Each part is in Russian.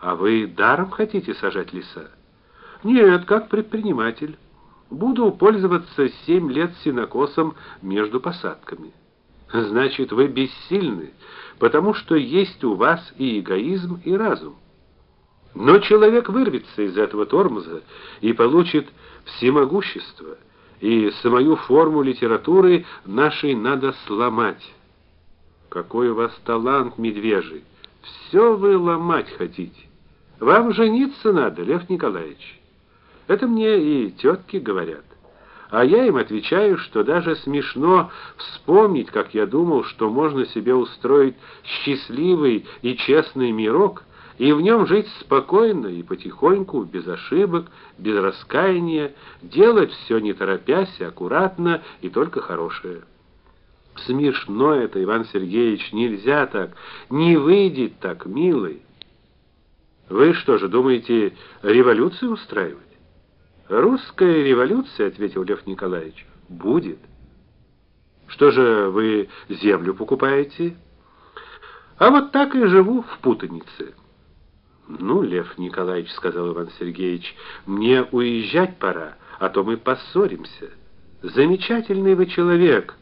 А вы даром хотите сажать леса? Нет, как предприниматель. Буду пользоваться семь лет сенокосом между посадками. Значит, вы бессильны, потому что есть у вас и эгоизм, и разум. Но человек вырвется из этого тормоза и получит всемогущество, и самую форму литературы нашей надо сломать. Какой у вас талант, медвежий! Все вы ломать хотите. Вам жениться надо, Лев Николаевич. Это мне и тетки говорят. А я им отвечаю, что даже смешно вспомнить, как я думал, что можно себе устроить счастливый и честный мирок и в нем жить спокойно и потихоньку, без ошибок, без раскаяния, делать все не торопясь, аккуратно и только хорошее. Смешно это, Иван Сергеевич, нельзя так, не выйдет так, милый. Вы что же думаете, революцию устраивать? Русская революция, ответил Лев Николаевич. Будет. Что же вы землю покупаете? А вот так и живу в путанице. Ну, Лев Николаевич, сказал Иван Сергеевич, мне уезжать пора, а то мы поссоримся. Замечательный вы человек,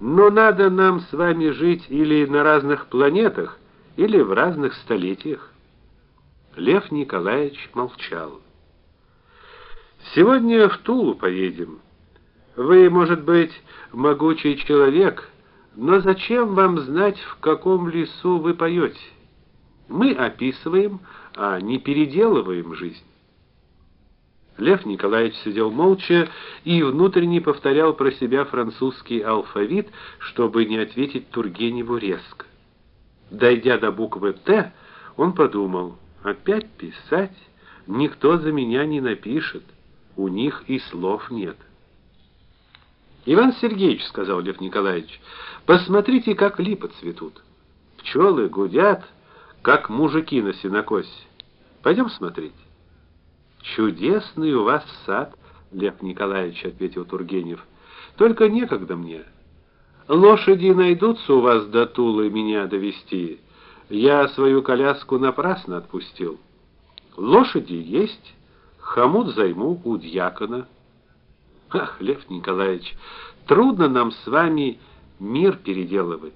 но надо нам с вами жить или на разных планетах, или в разных столетиях. Лев Николаевич молчал. Сегодня в Тулу поедем. Вы, может быть, могучий человек, но зачем вам знать, в каком лесу вы поете? Мы описываем, а не переделываем жизнь. Лев Николаевич сидел молча и внутренне повторял про себя французский алфавит, чтобы не ответить Тургеневу резко. Дойдя до буквы Т, он подумал: опять писать никто за меня не напишет у них и слов нет. Иван Сергеевич сказал Лев Николаевич: "Посмотрите, как липы цветут. Пчелы гудят, как мужики на сенокосе. Пойдем смотреть". Чудесный у вас сад, Лев Николаевич, ответил Тургенев. Только некогда мне. Лошади найдутся у вас до Тулы меня довести. Я свою коляску напрасно отпустил. Лошади есть, Хомут займу у дьякона. Ах, Лев Николаевич, трудно нам с вами мир переделывать.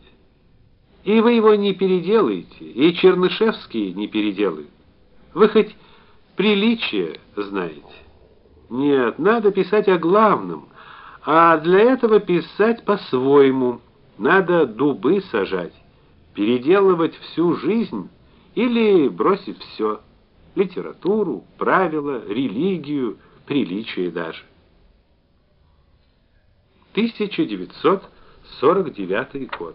И вы его не переделаете, и Чернышевский не переделает. Вы хоть приличие знаете? Нет, надо писать о главном, а для этого писать по-своему. Надо дубы сажать, переделывать всю жизнь или бросить все литературу, правила, религию, приличие даже. 1949 год.